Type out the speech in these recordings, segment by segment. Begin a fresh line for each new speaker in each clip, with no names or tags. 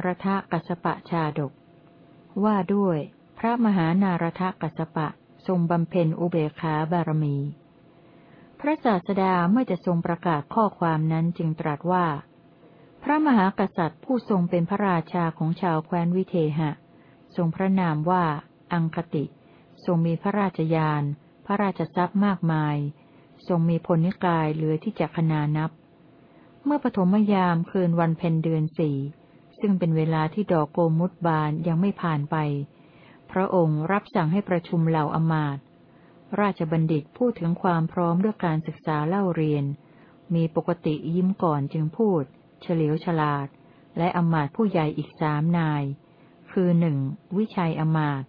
านารทกัสปะชาดก ว่าด้วย พระมหานารทกัสปะทรงบำเพ็ญอุเบกขาบารมี พระศาสดาเมื่อจะทรงประกาศข้อความนั้นจึงตรัสว่า พระมหากษัตริย์ผู้ทรงเป็นพระราชาของชาวแคว้นวิเทหะ ทรงพระนามว่า อังคติ ทรงมีพระราชยาน พระราชทรัพย์มากมาย ทรงมีพลนิกายเหลือที่จะขนานับ เมื่อปฐมยามคืนวันเพ็ญเดือนสี่ ซึ่งเป็นเวลาที่ดอกโกมุตบานยังไม่ผ่านไป พระองค์รับสั่งให้ประชุมเหล่าอมาตราชบัณฑิตพูดถึงความพร้อมด้วยการศึกษาเล่าเรียน มีปกติยิ้มก่อนจึงพูด เฉลียวฉลาด และอมาตผู้ใหญ่อีกสามนาย คือหนึ่งวิชัยอมาต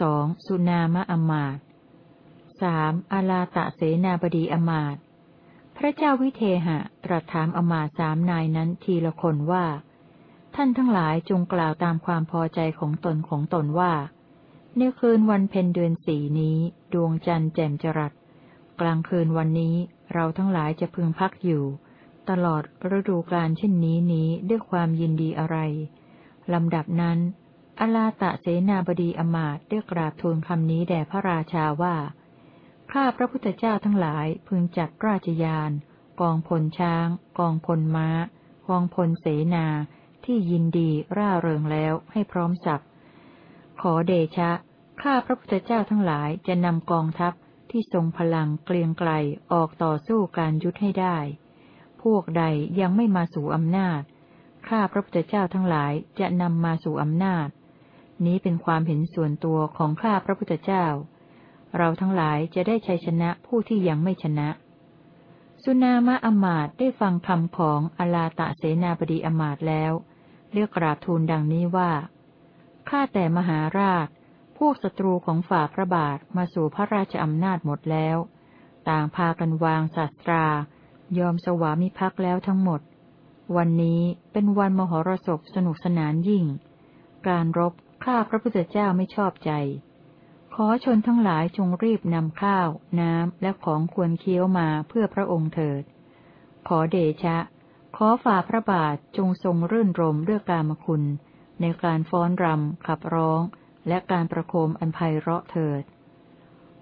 สองสุนามะอมาตสามอาลาตะเสนาบดีอมาตพระเจ้าวิเทหะตรัสถามอมาตสามนายนั้นทีละคนว่า ท่านทั้งหลายจงกล่าวตามความพอใจของตนของตนว่าในคืนวันเพ็ญเดือนสี่นี้ ดวงจันทร์แจ่มจรัส กลางคืนวันนี้เราทั้งหลายจะพึงพักอยู่ ตลอดฤดูกาลเช่นนี้นี้ด้วยความยินดีอะไรลำดับนั้นอลาตะเสนาบดีอมาตได้กราบทูลคำนี้แด่พระราชาว่า ข้าพระพุทธเจ้าทั้งหลายพึงจัดราชยาน กองพลช้าง กองพลม้า กองพลเสนา ที่ยินดีร่าเริงแล้วให้พร้อมสับขอเดชะ ข้าพระพุทธเจ้าทั้งหลายจะนำกองทัพที่ทรงพลังเกลียงไกลออกต่อสู้การยุทธให้ได้ พวกใดยังไม่มาสู่อำนาจ ข้าพระพุทธเจ้าทั้งหลายจะนำมาสู่อำนาจ นี้เป็นความเห็นส่วนตัวของข้าพระพุทธเจ้า เราทั้งหลายจะได้ชัยชนะผู้ที่ยังไม่ชนะ สุนามะอมาตได้ฟังคำของอลาตะเสนาบดีอมาตแล้ว เรียกกราบทูลดังนี้ว่า ข้าแต่มหาราช พวกศัตรูของฝ่าพระบาทมาสู่พระราชอำนาจหมดแล้ว ต่างพากันวางศาสตรา ยอมสวามิภักดิ์แล้วทั้งหมด วันนี้เป็นวันมหรสพสนุกสนานยิ่ง การรบข้าพระพุทธเจ้าไม่ชอบใจ ขอชนทั้งหลายจงรีบนำข้าว น้ำ และของควรเคี้ยวมาเพื่อพระองค์เถิด ขอเดชะ อฝ่าพระบาทจงทรงรื่นรมด้วยกามคุณ ในการฟ้อนรำ ขับร้อง และการประโคมอันไพเราะเถิด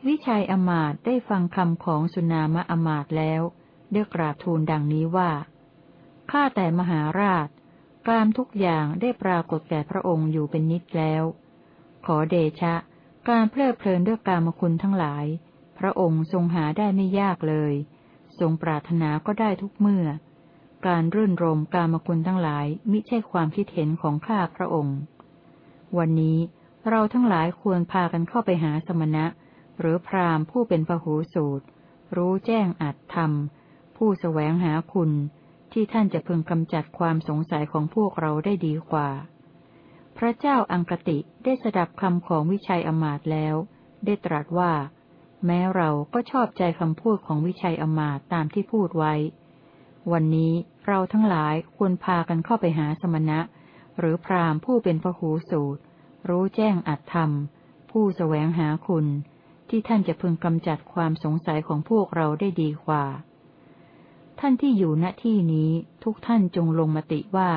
วิชัยอมาตได้ฟังคำของสุนามะอมาตแล้วได้กราบทูลดังนี้ว่าข้าแต่มหาราชกามทุกอย่างได้ปรากฏแก่พระองค์อยู่เป็นนิดแล้ว ขอเดชะ การเพลิดเพลินด้วยกามคุณทั้งหลาย พระองค์ทรงหาได้ไม่ยากเลย ทรงปรารถนาก็ได้ทุกเมื่อ การรื่นรมกามคุณทั้งหลายมิใช่ความคิดเห็นของข้าพระองค์ วันนี้เราทั้งหลายควรพากันเข้าไปหาสมณะ หรือพราหมณ์ผู้เป็นพหูสูตร รู้แจ้งอัตธรรม ผู้สแสวงหาคุณ ที่ท่านจะพึงกำจัดความสงสัยของพวกเราได้ดีกว่า พระเจ้าอังกติได้สดับคำของวิชัยอมาตแล้ว ได้ตรัสว่า แม้เราก็ชอบใจคำพูดของวิชัยอมาตตามที่พูดไว้ วันนี้เราทั้งหลายควรพากันเข้าไปหาสมณะ หรือพราหมณ์ผู้เป็นพหูสูตร รู้แจ้งอัตธรรม ผู้สแสวงหาคุณ ที่ท่านจะพึงกำจัดความสงสัยของพวกเราได้ดีกว่า ท่านที่อยู่ณที่นี้ทุกท่านจงลงมติว่า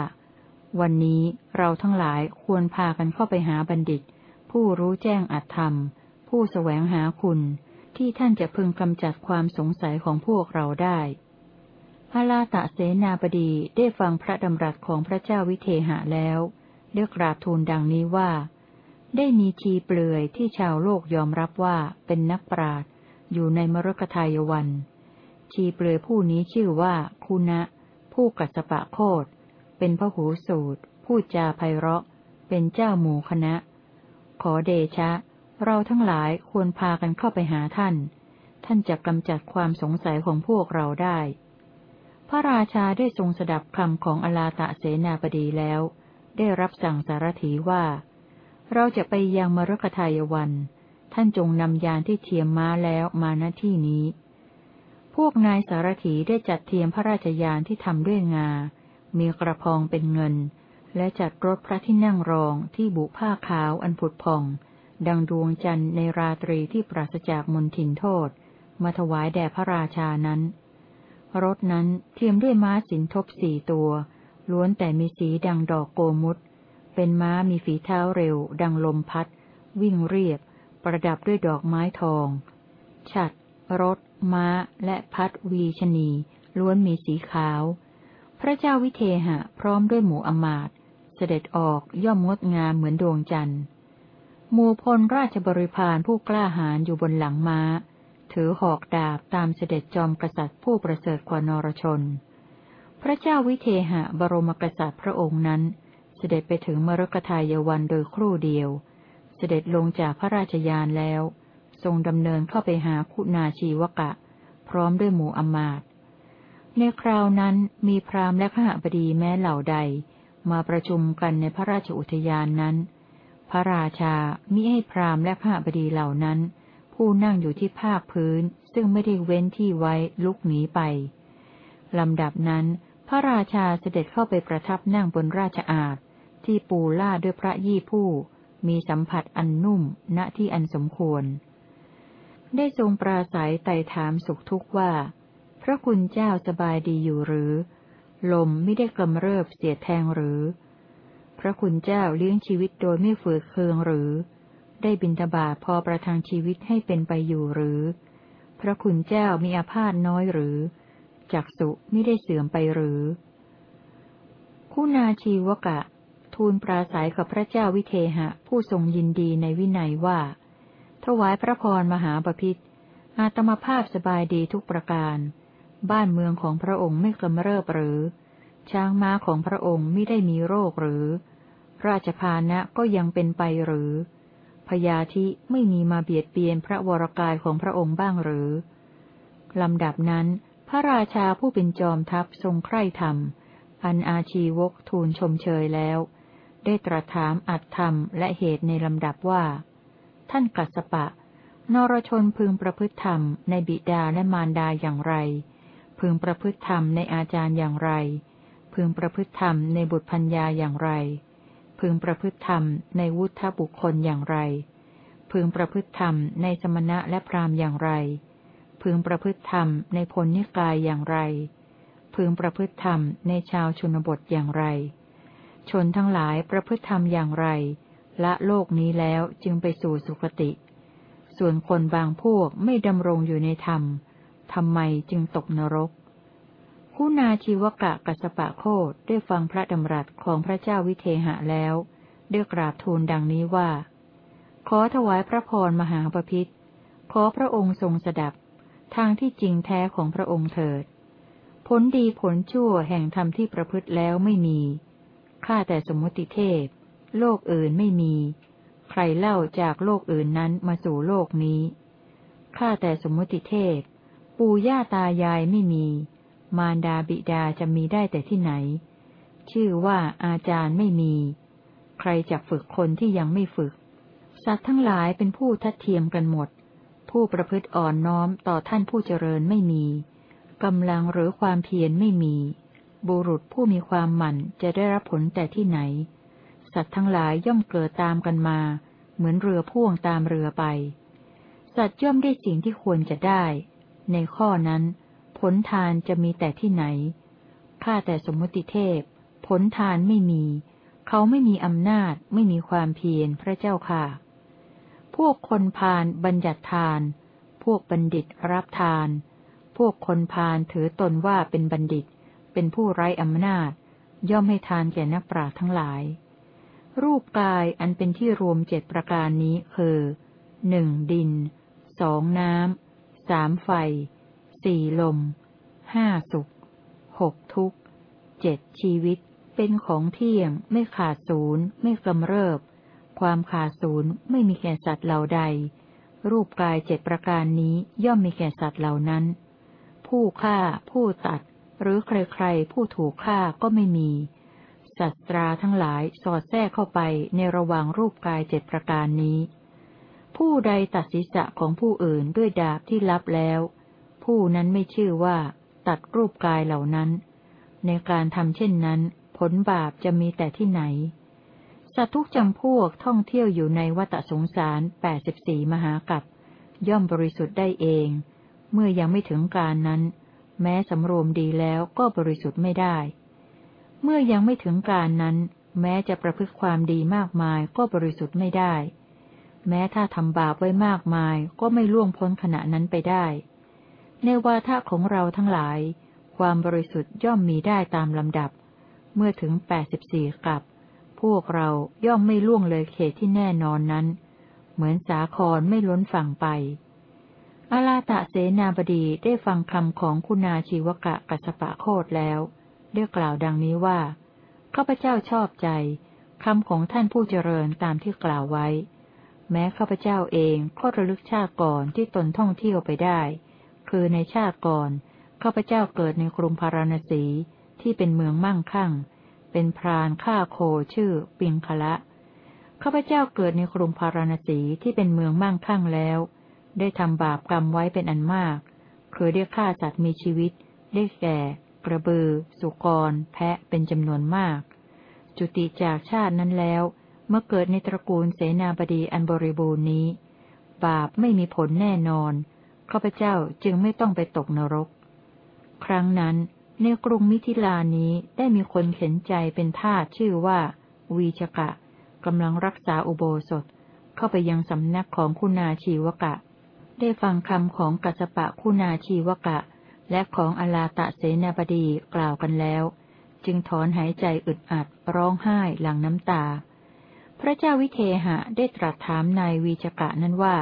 วันนี้เราทั้งหลายควรพากันเข้าไปหาบัณฑิต ผู้รู้แจ้งอัตธรรม ผู้สแสวงหาคุณ ที่ท่านจะพึงกำจัดความสงสัยของพวกเราได้ พระลาตะเสนาบดีได้ฟังพระดำรัสของพระเจ้าวิเทหะแล้วเรียกราบทูลดังนี้ว่า ได้มีชีเปลือยที่ชาวโลกยอมรับว่าเป็นนักปราชญ์อยู่ในมรกทายวัน ชีเปลือยผู้นี้ชื่อว่าคุณะ ผู้กัสปะโคดเป็นพระหูสูตรพูดจาไพเราะ เป็นเจ้าหมู่คณะ ขอเดชะ เราทั้งหลายควรพากันเข้าไปหาท่าน ท่านจะกำจัดความสงสัยของพวกเราได้ พระราชาได้ทรงสดับคำของอลาตะเสนาบดีแล้ว ได้รับสั่งสารถีว่า เราจะไปยังมรคทายวัน ท่านจงนำยานที่เทียมม้าแล้วมาณที่นี้ พวกนายสารถีได้จัดเทียมพระราชยานที่ทำด้วยงา มีกระพองเป็นเงิน และจัดรถพระที่นั่งรองที่บุผ้าขาวอันผุดพอง ดังดวงจันทร์ในราตรีที่ปราศจากมนทินโทษ มาถวายแด่พระราชานั้น รถนั้นเทียมด้วยม้าสินทบสี่ตัว ล้วนแต่มีสีดังดอกโกมุตเป็นม้ามีฝีเท้าเร็ว ดังลมพัด วิ่งเรียบ ประดับด้วยดอกไม้ทอง ฉัด รถ ม้า และพัดวีชนี ล้วนมีสีขาว พระเจ้าวิเทหะ พร้อมด้วยหมู่อมาตเสด็จออกย่อมงดงามเหมือนดวงจันทร์หมู่พลราชบริพารผู้กล้าหาญอยู่บนหลังม้า ถือหอกดาบตามเสด็จจอมกษัตริย์ผู้ประเสริฐกว่านรชน พระเจ้าวิเทหะบรมกษัตริย์พระองค์นั้น เสด็จไปถึงมรกทายวันโดยครู่เดียว เสด็จลงจากพระราชยานแล้ว ทรงดำเนินเข้าไปหาคุณาชีวกะ พร้อมด้วยหมู่อมาตในคราวนั้นมีพราหมณ์และขหบดีแม้เหล่าใด มาประชุมกันในพระราชอุทยานนั้น พระราชามิให้พราหมณ์และข้าบดีเหล่านั้น ผู้นั่งอยู่ที่ภาคพื้น ซึ่งไม่ได้เว้นที่ไว้ลุกหนีไป ลำดับนั้น พระราชาเสด็จเข้าไปประทับนั่งบนราชอาณที่ปูล่าด้วยพระยี่ผู้ มีสัมผัสอันนุ่มณที่อันสมควร ได้ทรงปราศัยไต่ถามสุขทุกข์ว่า พระคุณเจ้าสบายดีอยู่หรือ ลมไม่ได้กำเริบเสียแทงหรือ พระคุณเจ้าเลี้ยงชีวิตโดยไม่ฝืดเคืองหรือ ได้บินทบาทพอประทังชีวิตให้เป็นไปอยู่หรือ พระคุณเจ้ามีอาพาธน้อยหรือ จักสุไม่ได้เสื่อมไปหรือ คุณาชีวกะ ทูลปราศัยกับพระเจ้าวิเทหะ ผู้ทรงยินดีในวินัยว่า ถวายพระพรมหาปพิธอาตมาภาพสบายดีทุกประการ บ้านเมืองของพระองค์ไม่กำเริบหรือ ช้างม้าของพระองค์ไม่ได้มีโรคหรือ ราชพานะก็ยังเป็นไปหรือ พยาธิไม่มีมาเบียดเบียนพระวรกายของพระองค์บ้างหรือ ลำดับนั้น พระราชาผู้เป็นจอมทัพทรงใคร่ธรรม อันอาชีวกทูลชมเชยแล้ว ได้ตรัสถามอัตธรรมและเหตุในลำดับว่า ท่านกัสปะ นรชนพึงประพฤติธรรมในบิดาและมารดาอย่างไร พึงประพฤติธรรมในอาจารย์อย่างไร พึงประพฤติธรรมในบุตรพัญญาอย่างไร พึงประพฤติธรรมในวุฒบุคคลอย่างไร พึงประพฤติธรรมในสมณะและพราหมอย่างไร พึงประพฤติธรรมในพลนิกายอย่างไร พึงประพฤติธรรมในชาวชนบทอย่างไร ชนทั้งหลายประพฤติธรรมอย่างไร ละโลกนี้แล้วจึงไปสู่สุคติ ส่วนคนบางพวกไม่ดำรงอยู่ในธรรมทำไมจึงตกนรก คุณาชีวกะกัสปะโคดได้ฟังพระดำรัสของพระเจ้าวิเทหะแล้วได้กราบทูลดังนี้ว่า ขอถวายพระพรมหาปพิธขอพระองค์ทรงสดับ ทางที่จริงแท้ของพระองค์เถิด ผลดีผลชั่วแห่งธรรมที่ประพฤติแล้วไม่มี ข้าแต่สมมติเทพ โลกอื่นไม่มี ใครเล่าจากโลกอื่นนั้นมาสู่โลกนี้ ข้าแต่สมมติเทพ ปู่ย่าตายายไม่มี มารดาบิดาจะมีได้แต่ที่ไหน ชื่อว่าอาจารย์ไม่มี ใครจะฝึกคนที่ยังไม่ฝึก สัตว์ทั้งหลายเป็นผู้ทัดเทียมกันหมด ผู้ประพฤติอ่อนน้อมต่อท่านผู้เจริญไม่มีกำลังหรือความเพียรไม่มี บุรุษผู้มีความหมั่นจะได้รับผลแต่ที่ไหน สัตว์ทั้งหลายย่อมเกิดตามกันมา เหมือนเรือพ่วงตามเรือไป สัตว์ย่อมได้สิ่งที่ควรจะได้ ในข้อนั้น ผลทานจะมีแต่ที่ไหน ข้าแต่สมมติเทพ ผลทานไม่มี เขาไม่มีอำนาจ ไม่มีความเพียรพระเจ้าค่ะ พวกคนพาลบัญญัติทาน พวกบัณฑิตรับทาน พวกคนพาลถือตนว่าเป็นบัณฑิต เป็นผู้ไร้อำนาจ ย่อมให้ทานแก่นักปราชญ์ทั้งหลาย รูปกายอันเป็นที่รวมเจ็ดประการนี้คือหนึ่งดินสองน้ำสามไฟ สี่ลม ห้าสุข หกทุกข์ เจ็ดชีวิต เป็นของเที่ยง ไม่ขาดศูนย์ ไม่กำเริบ ความขาดศูนย์ไม่มีแก่สัตว์เหล่าใด รูปกายเจ็ดประการนี้ย่อมมีแก่สัตว์เหล่านั้น ผู้ฆ่า ผู้ตัด หรือใครๆ ผู้ถูกฆ่าก็ไม่มี สัตราทั้งหลายสอดแทรกเข้าไปในระหว่างรูปกายเจ็ดประการนี้ ผู้ใดตัดศีรษะของผู้อื่นด้วยดาบที่ลับแล้ว ผู้นั้นไม่ชื่อว่า ตัดรูปกายเหล่านั้น ในการทำเช่นนั้น ผลบาปจะมีแต่ที่ไหน สัตว์ทุกจำพวกท่องเที่ยวอยู่ในวัฏสงสารแปดสิบสี่มหากัปย่อมบริสุทธิ์ได้เอง เมื่อยังไม่ถึงการนั้น แม้สำรวมดีแล้วก็บริสุทธิ์ไม่ได้ เมื่อยังไม่ถึงการนั้น แม้จะประพฤติความดีมากมายก็บริสุทธิ์ไม่ได้ แม้ถ้าทำบาปไว้มากมายก็ไม่ล่วงพ้นขณะนั้นไปได้ ในวาทะของเราทั้งหลาย ความบริสุทธิ์ย่อมมีได้ตามลำดับ เมื่อถึงแปดสิบสี่กับพวกเราย่อมไม่ล่วงเลยเขตที่แน่นอนนั้น เหมือนสาครไม่ล้นฝั่งไปอาลาตะเสนาบดีได้ฟังคำของคุณาชีวกะกัสปะโคดแล้วได้กล่าวดังนี้ว่าข้าพเจ้าชอบใจคำของท่านผู้เจริญตามที่กล่าวไว้ แม้ข้าพเจ้าเองก็ระลึกชาติก่อนที่ตนท่องเที่ยวไปได้ คือในชาติก่อนข้าพเจ้าเกิดในกรุงพาราณสีที่เป็นเมืองมั่งคั่ง เป็นพรานฆ่าโคชื่อ ปิงคละข้าพเจ้าเกิดในกรุงพาราณสีที่เป็นเมืองมั่งคั่งแล้ว ได้ทำบาปกรรมไว้เป็นอันมาก คือได้ฆ่าสัตว์มีชีวิต ได้แก่ กระบือ สุกร แพะเป็นจำนวนมาก จุติจากชาตินั้นแล้ว เมื่อเกิดในตระกูลเสนาบดีอันบริบูรณ์นี้ บาปไม่มีผลแน่นอน ข้าพเจ้าจึงไม่ต้องไปตกนรก ครั้งนั้นในกรุงมิถิลานี้ได้มีคนเข็นใจเป็นทาสชื่อว่า วีชกะกำลังรักษาอุโบสถ เข้าไปยังสำนักของคุณาชีวกะ ได้ฟังคำของกัสปะคุณาชีวกะ และของอลาตะเสนาบดีกล่าวกันแล้ว จึงถอนหายใจอึดอัดร้องไห้หลังน้ำตา พระเจ้าวิเทหะได้ตรัสถามนายวีจกะนั้นว่า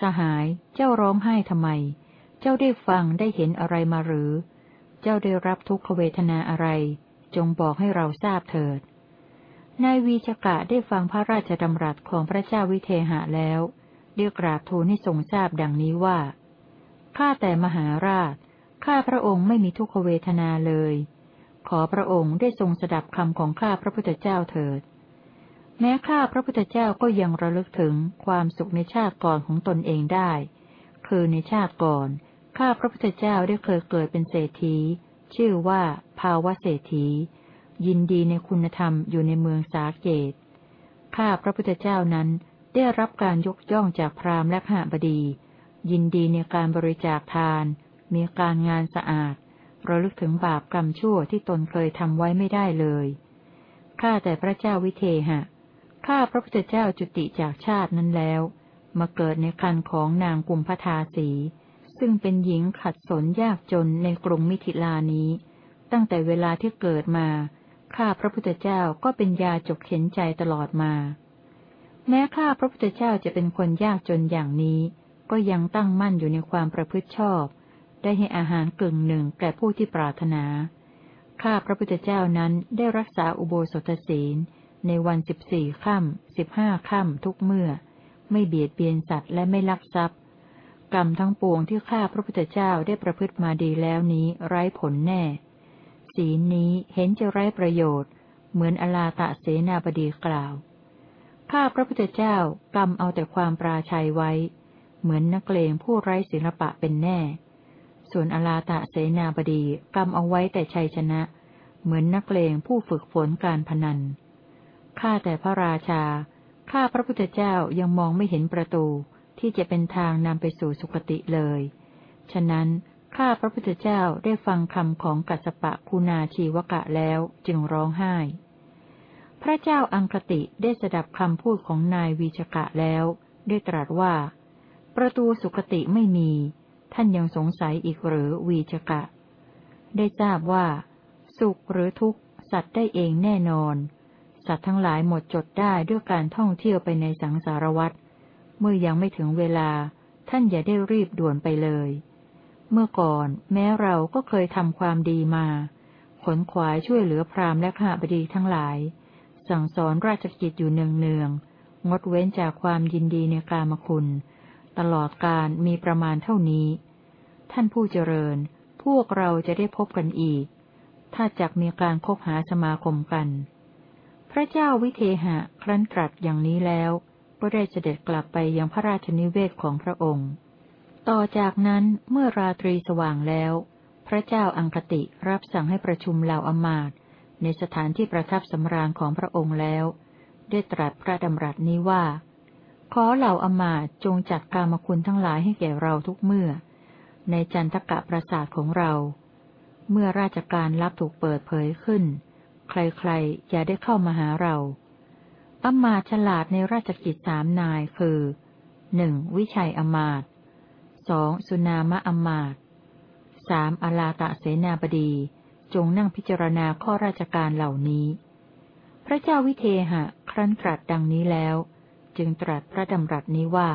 สหาย เจ้าร้องไห้ทำไม เจ้าได้ฟังได้เห็นอะไรมาหรือ เจ้าได้รับทุกขเวทนาอะไร จงบอกให้เราทราบเถิด นายวีจกะได้ฟังพระราชดำรัสของพระเจ้าวิเทหะแล้วเรียกราบทูลให้ทรงทราบดังนี้ว่า ข้าแต่มหาราช ข้าพระองค์ไม่มีทุกขเวทนาเลย ขอพระองค์ได้ทรงสดับคำของข้าพระพุทธเจ้าเถิด แม้ข้าพระพุทธเจ้าก็ยังระลึกถึงความสุขในชาติก่อนของตนเองได้ คือในชาติก่อน ข้าพระพุทธเจ้าได้เคยเกิดเป็นเศรษฐี ชื่อว่าภาวะเศรษฐี ยินดีในคุณธรรมอยู่ในเมืองสาเกต ข้าพระพุทธเจ้านั้นได้รับการยกย่องจากพราหมณ์และข้าบดี ยินดีในการบริจาคทาน มีการงานสะอาด ระลึกถึงบาปกรรมชั่วที่ตนเคยทำไว้ไม่ได้เลย ข้าแต่พระเจ้าวิเทหะ ข้าพระพุทธเจ้าจุติจากชาตินั้นแล้ว มาเกิดในคันของนางกุมพทาสี ซึ่งเป็นหญิงขัดสนยากจนในกรุงมิถิลานี้ ตั้งแต่เวลาที่เกิดมา ข้าพระพุทธเจ้าก็เป็นยาจกเข็นใจตลอดมา แม้ข้าพระพุทธเจ้าจะเป็นคนยากจนอย่างนี้ ก็ยังตั้งมั่นอยู่ในความประพฤติชอบ ได้ให้อาหารกึ่งหนึ่งแก่ผู้ที่ปรารถนา ข้าพระพุทธเจ้านั้นได้รักษาอุโบสถศีล ในวันสิบสี่ค่ำสิบห้าค่ำทุกเมื่อ ไม่เบียดเบียนสัตว์และไม่ลักทรัพย์ กรรมทั้งปวงที่ข้าพระพุทธเจ้าได้ประพฤติมาดีแล้วนี้ไร้ผลแน่ ศีลนี้เห็นจะไร้ประโยชน์ เหมือนอลาตะเสนาบดีกล่าว ข้าพระพุทธเจ้ากรรมเอาแต่ความปราชัยไว้ เหมือนนักเลงผู้ไร้ศิลปะเป็นแน่ ส่วนอลาตะเสนาบดีกำเอาไว้แต่ชัยชนะ เหมือนนักเลงผู้ฝึกฝนการพนัน ข้าแต่พระราชา ข้าพระพุทธเจ้ายังมองไม่เห็นประตูที่จะเป็นทางนำไปสู่สุคติเลย ฉะนั้นข้าพระพุทธเจ้าได้ฟังคำของกัสปะคุณาชีวกะแล้วจึงร้องไห้ พระเจ้าอังคติได้สดับคำพูดของนายวีชกะแล้ว ได้ตรัสว่า ประตูสุคติไม่มี ท่านยังสงสัยอีกหรือวีจกะ ได้ทราบว่า สุขหรือทุกข์สัตว์ได้เองแน่นอน สัตว์ทั้งหลายหมดจดได้ด้วยการท่องเที่ยวไปในสังสารวัฏเมื่อยังไม่ถึงเวลา ท่านอย่าได้รีบด่วนไปเลย เมื่อก่อน แม้เราก็เคยทำความดีมา ขนขวายช่วยเหลือพราหมณ์และข้าบดีทั้งหลาย สั่งสอนราชกิจอยู่เนืองๆงดเว้นจากความยินดีในกามคุณ ตลอดการมีประมาณเท่านี้ ท่านผู้เจริญ พวกเราจะได้พบกันอีก ถ้าจักมีการคบหาสมาคมกัน พระเจ้าวิเทหะครั้นตรัสอย่างนี้แล้ว ก็ได้เสด็จกลับไปยังพระราชนิเวศของพระองค์ ต่อจากนั้นเมื่อราตรีสว่างแล้ว พระเจ้าอังคติรับสั่งให้ประชุมเหล่าอมาตในสถานที่ประทับสำราญของพระองค์แล้ว ได้ตรัสพระดำรัสนี้ว่า ขอเหล่าอมาตจงจัดกามคุณทั้งหลายให้แก่เราทุกเมื่อ ในจันทกะประสาทของเรา เมื่อราชการรับถูกเปิดเผยขึ้น ใครๆ อย่าได้เข้ามาหาเราอมาฉลาดในราชกิจสามนายคือหนึ่งวิชัยอมาตสองสุนามะอมาตสามอลาตะเสนาบดี จงนั่งพิจารณาข้อราชการเหล่านี้ พระเจ้าวิเทหะ ครั้นตรัสดังนี้แล้ว จึงตรัสพระดำรัสนี้ว่า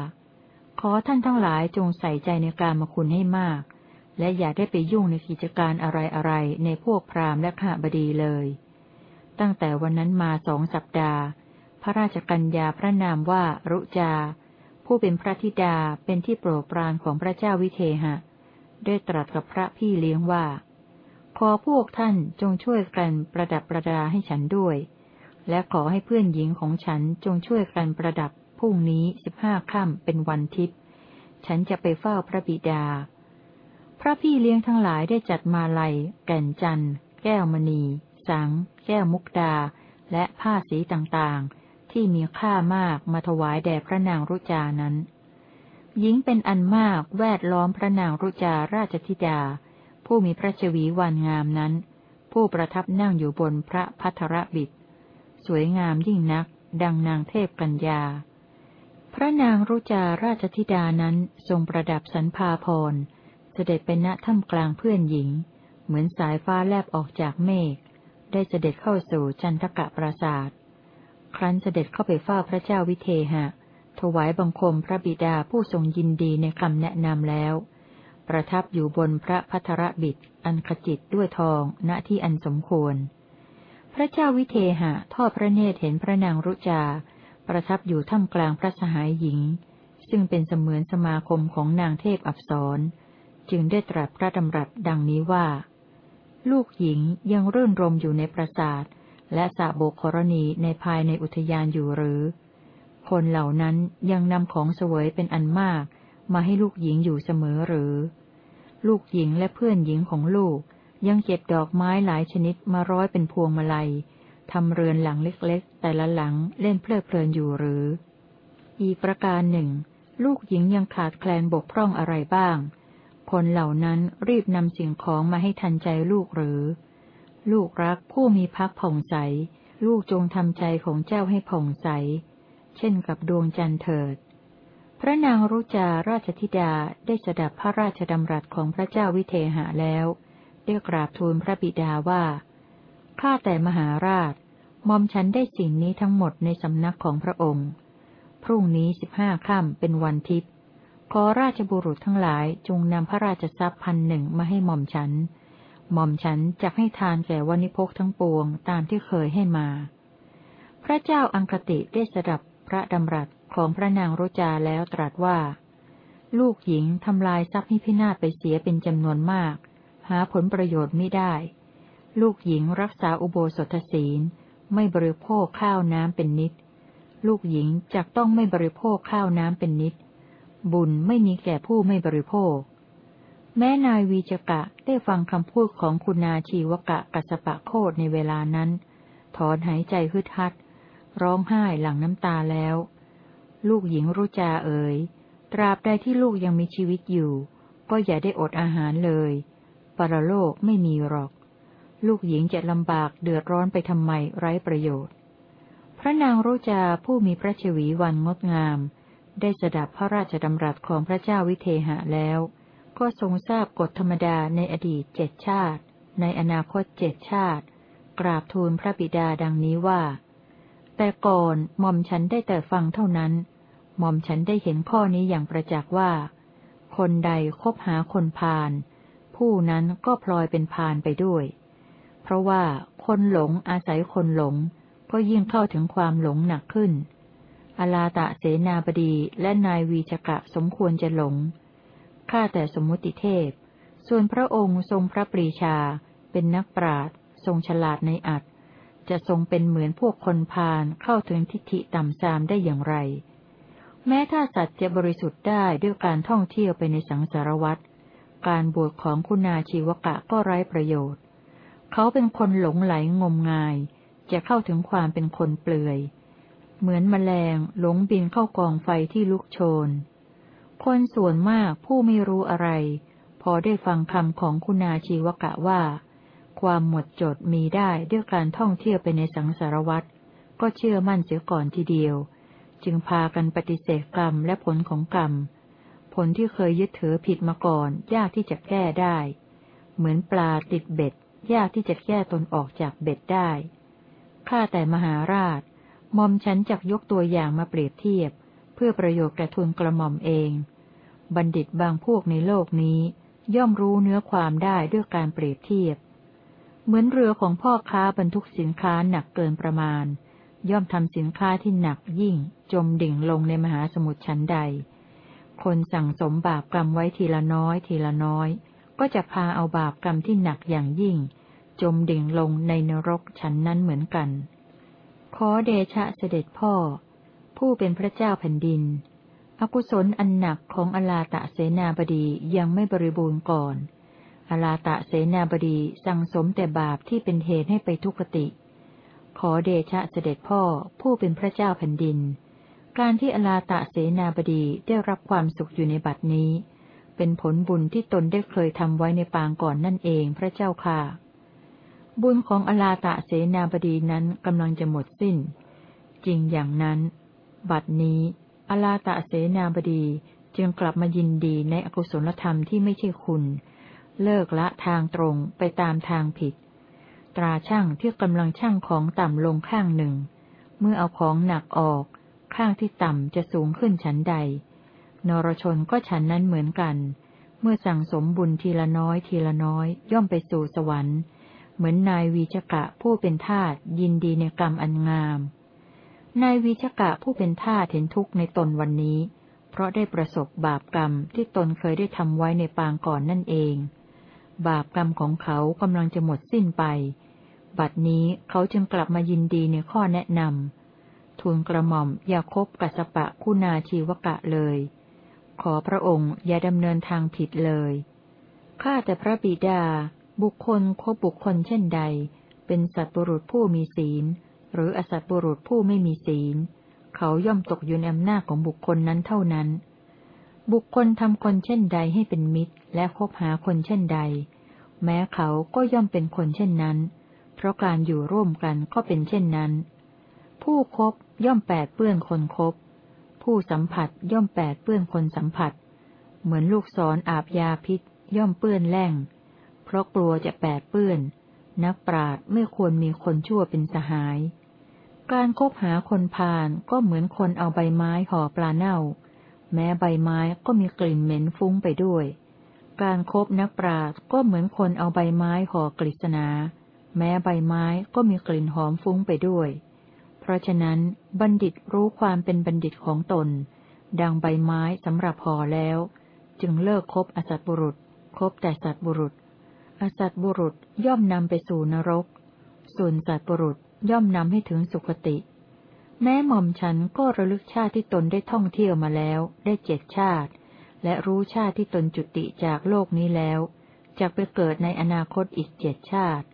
ขอท่านทั้งหลายจงใส่ใจในการมคุณให้มาก และอย่าได้ไปยุ่งในกิจการอะไรๆในพวกพราหมณ์และข้าบดีเลย ตั้งแต่วันนั้นมาสองสัปดาห์ พระราชกัญญาพระนามว่ารุจา ผู้เป็นพระธิดาเป็นที่โปรดปรานของพระเจ้าวิเทหะ ได้ตรัสกับพระพี่เลี้ยงว่า ขอพวกท่านจงช่วยกันประดับประดาให้ฉันด้วย และขอให้เพื่อนหญิงของฉันจงช่วยกันประดับพรุ่งนี้สิบห้าค่ำเป็นวันทิพย์ฉันจะไปเฝ้าพระบิดา พระพี่เลี้ยงทั้งหลายได้จัดมาลัย แก่นจันทร์ แก้วมณี สัง แก้วมุกดา และผ้าสีต่างๆ ที่มีค่ามากมาถวายแด่พระนางรุจานั้น หญิงเป็นอันมากแวดล้อมพระนางรุจาราชธิดา ผู้มีพระชวีวันงามนั้น ผู้ประทับนั่งอยู่บนพระพัทรบิดสวยงามยิ่งนัก ดังนางเทพกัญญา พระนางรุจาราชธิดานั้นทรงประดับสันพาพรเสด็จไปณถ้ำกลางเพื่อนหญิง เหมือนสายฟ้าแลบออกจากเมฆ ได้เสด็จเข้าสู่จันทกะปราศาสครั้นเสด็จเข้าไปเฝ้าพระเจ้าวิเทหะ ถวายบังคมพระบิดาผู้ทรงยินดีในคำแนะนำแล้ว ประทับอยู่บนพระพัทรบิดอันขจิตด้วยทองณที่อันสมควร พระเจ้าวิเทหะทอดพระเนตรเห็นพระนางรุจา ประทับอยู่ท่ามกลางพระสหายหญิง ซึ่งเป็นเสมือนสมาคมของนางเทพอับสรจึงได้ตรัสพระดำรัสดังนี้ว่า ลูกหญิงยังรื่นรมอยู่ในปราสาท และสะโบกรณีในภายในอุทยานอยู่หรือ คนเหล่านั้นยังนำของเสวยเป็นอันมาก มาให้ลูกหญิงอยู่เสมอหรือ ลูกหญิงและเพื่อนหญิงของลูก ยังเก็บดอกไม้หลายชนิดมาร้อยเป็นพวงมาลัยทำเรือนหลังเล็กๆ แต่ละหลังเล่นเพลิดเพลินอยู่หรือ อีกประการหนึ่ง ลูกหญิงยังขาดแคลนบกพร่องอะไรบ้าง คนเหล่านั้นรีบนำสิ่งของมาให้ทันใจลูกหรือ ลูกรักผู้มีพักผ่องใส ลูกจงทำใจของเจ้าให้ผ่องใส เช่นกับดวงจันทร์เถิด พระนางรุจาราชธิดาได้สดับพระราชดำรัสของพระเจ้าวิเทหะแล้วได้กราบทูลพระบิดาว่า ข้าแต่มหาราชมอมฉันได้สิ่งนี้ทั้งหมดในสำนักของพระองค์ พรุ่งนี้สิบห้าค่ำเป็นวันทิพย์ ขอราชบุรุษทั้งหลายจงนำพระราชทรัพย์พันหนึ่งมาให้หม่อมฉัน หม่อมฉันจะให้ทานแก่วันิพกทั้งปวงตามที่เคยให้มา พระเจ้าอังคติได้สดับพระดำรัสของพระนางโรจาแล้วตรัสว่า ลูกหญิงทำลายทรัพย์ให้พินาศไปเสียเป็นจำนวนมาก หาผลประโยชน์ไม่ได้ ลูกหญิงรักษาอุโบสถศีล ไม่บริโภคข้าวน้ำเป็นนิด ลูกหญิงจักต้องไม่บริโภคข้าวน้ำเป็นนิด บุญไม่มีแก่ผู้ไม่บริโภค แม้นายวีจกะได้ฟังคำพูดของคุณนาชีวกะกัสปะโคดในเวลานั้น ถอนหายใจฮึดฮัด ร้องไห้หลั่งน้ำตาแล้ว ลูกหญิงรุจาเอ๋ย ตราบใดที่ลูกยังมีชีวิตอยู่ ก็อย่าได้อดอาหารเลย ปรโลกไม่มีหรอก ลูกหญิงจะลำบากเดือดร้อนไปทำไมไร้ประโยชน์ พระนางรุจาผู้มีพระชวีวันงดงาม ได้สดับพระราชดำรัสของพระเจ้าวิเทหะแล้ว ก็ทรงทราบกฎธรรมดาในอดีตเจ็ดชาติ ในอนาคตเจ็ดชาติ กราบทูลพระบิดาดังนี้ว่า แต่ก่อนหม่อมฉันได้แต่ฟังเท่านั้น หม่อมฉันได้เห็นข้อนี้อย่างประจักษ์ว่า คนใดคบหาคนพาลผู้นั้นก็พลอยเป็นพาลไปด้วย เพราะว่าคนหลงอาศัยคนหลง ก็ยิ่งเข้าถึงความหลงหนักขึ้น อลาตะเสนาบดีและนายวีชกะสมควรจะหลง ข้าแต่สมมุติเทพ ส่วนพระองค์ทรงพระปรีชา เป็นนักปราดทรงฉลาดในอัดจะทรงเป็นเหมือนพวกคนพาลเข้าถึงทิฏฐิต่ำทรามได้อย่างไร แม้ถ้าสัตว์จะบริสุทธิ์ได้ด้วยการท่องเที่ยวไปในสังสารวัฏการบวชของคุณาชีวกะก็ไร้ประโยชน์ เขาเป็นคนหลงไหลงมงาย จะเข้าถึงความเป็นคนเปลือย เหมือนมแมลงหลงบินเข้ากองไฟที่ลุกโชน คนส่วนมากผู้ไม่รู้อะไร พอได้ฟังคำของคุณาชีวกะว่า ความหมดจดมีได้ด้วยการท่องเที่ยวไปในสังสารวัฏก็เชื่อมั่นเสียก่อนทีเดียว จึงพากันปฏิเสธกรรมและผลของกรรม ผลที่เคยยึดถือผิดมาก่อน ยากที่จะแก้ได้ เหมือนปลาติดเบ็ด ยากที่จะแก้ตนออกจากเบ็ดได้ข้าแต่มหาราช มอมฉันจักยกตัวอย่างมาเปรียบเทียบ เพื่อประโยชน์แก่ทุนกระหม่อมเอง บัณฑิตบางพวกในโลกนี้ ย่อมรู้เนื้อความได้ด้วยการเปรียบเทียบ เหมือนเรือของพ่อค้าบรรทุกสินค้าหนักเกินประมาณ ย่อมทำสินค้าที่หนักยิ่ง จมดิ่งลงในมหาสมุทรชั้นใด คนสั่งสมบาปกรรมไว้ทีละน้อยทีละน้อย ก็จะพาเอาบาปกรรมที่หนักอย่างยิ่ง จมดิ่งลงในนรกชั้นนั้นเหมือนกัน ขอเดชะเสด็จพ่อ ผู้เป็นพระเจ้าแผ่นดิน อกุศลอันหนักของอลาตะเสนาบดียังไม่บริบูรณ์ก่อน อลาตะเสนาบดีสั่งสมแต่บาปที่เป็นเหตุให้ไปทุกขติ ขอเดชะเสด็จพ่อ ผู้เป็นพระเจ้าแผ่นดิน การที่อลาตะเสนาบดีได้รับความสุขอยู่ในบัดนี้ เป็นผลบุญที่ตนได้เคยทำไว้ในปางก่อนนั่นเองพระเจ้าค่ะ บุญของอลาตะเสนาบดีนั้นกำลังจะหมดสิ้น จริงอย่างนั้น บัดนี้ อลาตะเสนาบดีจึงกลับมายินดีในอกุศลธรรมที่ไม่ใช่คุณ เลิกละทางตรงไปตามทางผิด ตราช่างที่กำลังช่างของต่ำลงข้างหนึ่ง เมื่อเอาของหนักออก ข้างที่ต่ำจะสูงขึ้นชั้นใด นรชนก็ฉันนั้นเหมือนกัน เมื่อสั่งสมบุญทีละน้อยทีละน้อยย่อมไปสู่สวรรค์ เหมือนนายวีชกะผู้เป็นทาสยินดีในกรรมอันงาม นายวีชกะผู้เป็นทาสเห็นทุกข์ในตนวันนี้ เพราะได้ประสบบาปกรรมที่ตนเคยได้ทำไว้ในปางก่อนนั่นเอง บาปกรรมของเขากำลังจะหมดสิ้นไป บัดนี้เขาจึงกลับมายินดีในข้อแนะนำทูลกระหม่อมอย่าคบกัสปะคุณาชีวกะเลย ขอพระองค์อย่าดำเนินทางผิดเลยข้าแต่พระบิดา บุคคลคบบุคคลเช่นใด เป็นสัตบุรุษผู้มีศีล หรืออสัตบุรุษผู้ไม่มีศีล เขาย่อมตกอยู่ในอำนาจของบุคคลนั้นเท่านั้น บุคคลทำคนเช่นใดให้เป็นมิตร และคบหาคนเช่นใด แม้เขาก็ย่อมเป็นคนเช่นนั้น เพราะการอยู่ร่วมกันก็เป็นเช่นนั้น ผู้คบย่อมแปดเปื้อนคนคบ ผู้สัมผัสย่อมแปดเปื้อนคนสัมผัส เหมือนลูกศรออาบยาพิษ ย่อมเปื้อนแล่ง ราะกลัวจะแปดเปื้อน นักปราดไม่ควรมีคนชั่วเป็นสหาย การคบหาคนพาลก็เหมือนคนเอาใบไม้ห่อปลาเน่า แม้ใบไม้ก็มีกลิ่นเหม็นฟุ้งไปด้วย การครบนักปราดก็เหมือนคนเอาใบไม้ห่อกฤษณา แม้ใบไม้ก็มีกลิ่นหอมฟุ้งไปด้วย เพราะฉะนั้นบัณฑิตรู้ความเป็นบัณฑิตของตน ดังใบไม้สำหรับห่อแล้ว จึงเลิกคบอสัตบุรุษคบแต่สัตบุรุษ อสัตบุรุษย่อมนำไปสู่นรก ส่วนสัตบุรุษย่อมนำให้ถึงสุคติ แม้หม่อมฉันก็ระลึกชาติที่ตนได้ท่องเที่ยวมาแล้ว ได้เจ็ดชาติ และรู้ชาติที่ตนจุติจากโลกนี้แล้วจะไปเกิดในอนาคตอีกเจ็ดชาติ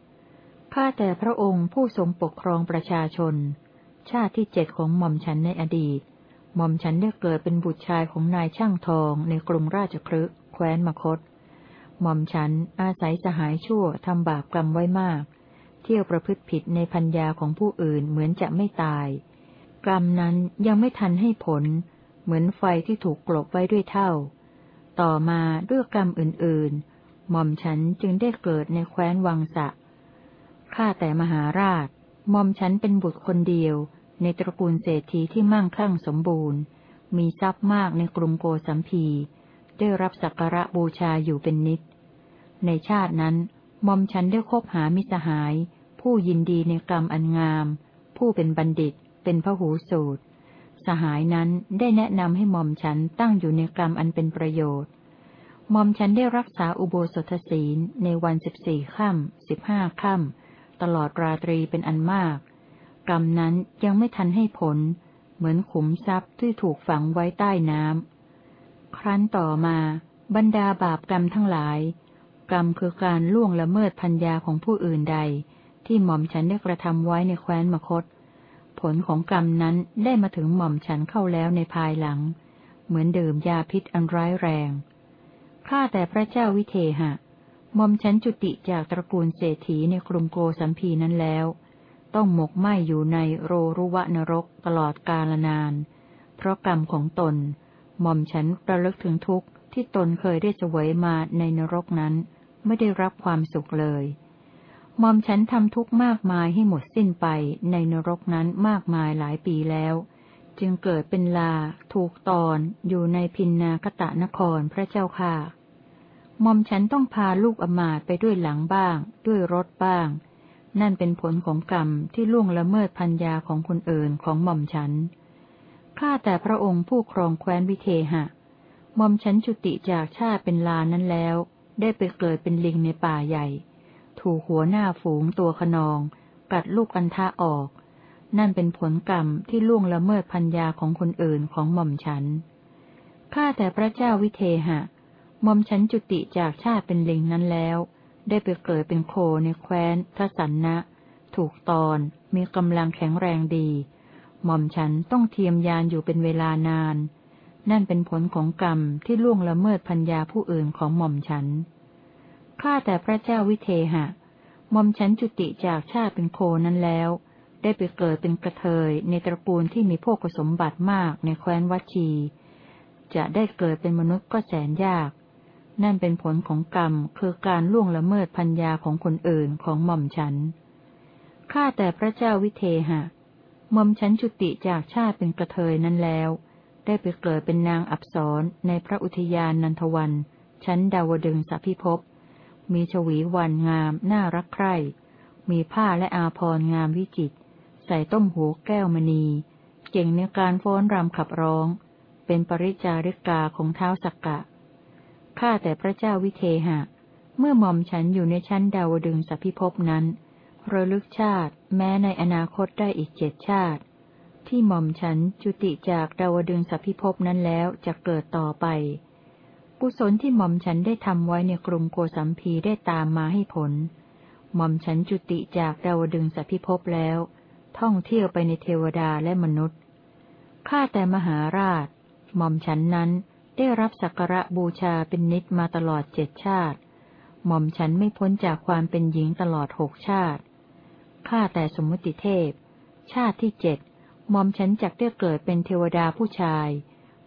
ข้าแต่พระองค์ผู้ทรงปกครองประชาชน ชาติที่เจ็ดของหม่อมฉันในอดีต หม่อมฉันได้เกิดเป็นบุตรชายของนายช่างทองในกรุงราชครึแคว้นมคต หม่อมฉันอาศัยสหายชั่วทำบาปกรรมไว้มาก เที่ยวประพฤติผิดในพัญญาของผู้อื่นเหมือนจะไม่ตาย กรรมนั้นยังไม่ทันให้ผล เหมือนไฟที่ถูกกลบไว้ด้วยเท่า ต่อมาด้วยกรรมอื่นๆ หม่อมฉันจึงได้เกิดในแคว้นวังสะข้าแต่มหาราชหม่อมฉันเป็นบุตรคนเดียว ในตระกูลเศรษฐีที่มั่งคั่งสมบูรณ์ มีทรัพย์มากในกรุงโกสัมพีได้รับสักการะบูชาอยู่เป็นนิด ในชาตินั้นมอมฉันได้คบหามิสหาย ผู้ยินดีในกรรมอันงาม ผู้เป็นบัณฑิต เป็นพระหูสูตร สหายนั้นได้แนะนำให้มอมฉันตั้งอยู่ในกรรมอันเป็นประโยชน์มอมฉันได้รักษาอุโบสถศีลในวันสิบสี่ค่ำสิบห้าค่ำตลอดราตรีเป็นอันมาก กรรมนั้นยังไม่ทันให้ผล เหมือนขุมทรัพย์ที่ถูกฝังไว้ใต้น้ำครั้นต่อมา บรรดาบาปกรรมทั้งหลาย กรรมคือการล่วงละเมิดพัญญาของผู้อื่นใด ที่หม่อมฉันได้กระทำไว้ในแคว้นมคต ผลของกรรมนั้นได้มาถึงหม่อมฉันเข้าแล้วในภายหลัง เหมือนเดิมยาพิษอันร้ายแรงข้าแต่พระเจ้าวิเทหะหม่อมฉันจุติจากตระกูลเศรษฐีในกรุงโกสัมพีนั้นแล้ว ต้องหมกไหมอยู่ในโรรุวะนรกตลอดกาลนาน เพราะกรรมของตนหม่อมฉันระลึกถึงทุกข์ที่ตนเคยได้เสวยมาในนรกนั้น ไม่ได้รับความสุขเลยหม่อมฉันทำทุกข์มากมายให้หมดสิ้นไปในนรกนั้นมากมายหลายปีแล้ว จึงเกิดเป็นลา ถูกตอน อยู่ในพินนาคตะนครพระเจ้าค่ะหม่อมฉันต้องพาลูกอมาตไปด้วยหลังบ้าง ด้วยรถบ้าง นั่นเป็นผลของกรรมที่ล่วงละเมิดพัญญาของคนอื่นของหม่อมฉันข้าแต่พระองค์ผู้ครองแคว้นวิเทหะหม่อมฉันจุติจากชาติเป็นลานั้นแล้ว ได้ไปเกิดเป็นลิงในป่าใหญ่ ถูกหัวหน้าฝูงตัวขนอง กัดลูกอันทะออก นั่นเป็นผลกรรมที่ล่วงละเมิดพัญญาของคนอื่นของหม่อมฉัน ข้าแต่พระเจ้าวิเทหะ หม่อมฉันจุติจากชาติเป็นลิงนั้นแล้ว ได้ไปเกิดเป็นโคในแคว้นทสันนะ ถูกตอน มีกำลังแข็งแรงดี หม่อมฉันต้องเทียมยานอยู่เป็นเวลานานนั่ นั่นเป็นผลของกรรมที่ล่วงละเมิดพัญญาผู้อื่นของหม่อมฉัน ข้าแต่พระเจ้าวิเทหะ หม่อมฉันจุติจากชาติเป็นโคนั้นแล้ว ได้ไปเกิดเป็นกระเทยในตระกูลที่มีพวกสมบัติมากในแคว้นวัชี จะได้เกิดเป็นมนุษย์ก็แสนยาก นั่นเป็นผลของกรรมคือการล่วงละเมิดพัญญาของคนอื่นของหม่อมฉัน ข้าแต่พระเจ้าวิเทหะ หม่อมฉันจุติจากชาติเป็นกระเทยนั้นแล้ว ได้ไปเกิดเป็นนางอับสรในพระอุทยานนันทวัน ชั้นดาวดึงสัพิภพ มีชวีวันงาม น่ารักใคร่ มีผ้าและอาภรงามวิจิต ใส่ต้มหูแก้วมณี เก่งในการฟ้อนรำขับร้อง เป็นปริจาริกาของเท้าสักกะ ข้าแต่พระเจ้าวิเทหะ เมื่อหม่อมฉันอยู่ในชั้นดาวดึงสัพิภพนั้น ระลึกชาติแม้ในอนาคตได้อีกเจ็ดชาติ ที่หม่อมฉันจุติจากดาวดึงสัพิภพนั้นแล้วจะเกิดต่อไป กุศลที่หม่อมฉันได้ทำไว้ในกรุงโกสัมพีได้ตามมาให้ผล หม่อมฉันจุติจากดาวดึงสัพิภพแล้ว ท่องเที่ยวไปในเทวดาและมนุษย์ ข้าแต่มหาราช หม่อมฉันนั้นได้รับสักการะบูชาเป็นนิดมาตลอดเจ็ดชาติ หม่อมฉันไม่พ้นจากความเป็นหญิงตลอดหกชาติ ข้าแต่สมมติเทพ ชาติที่เจ็ด ม่อมฉันจักได้เกิดเป็นเทวดาผู้ชาย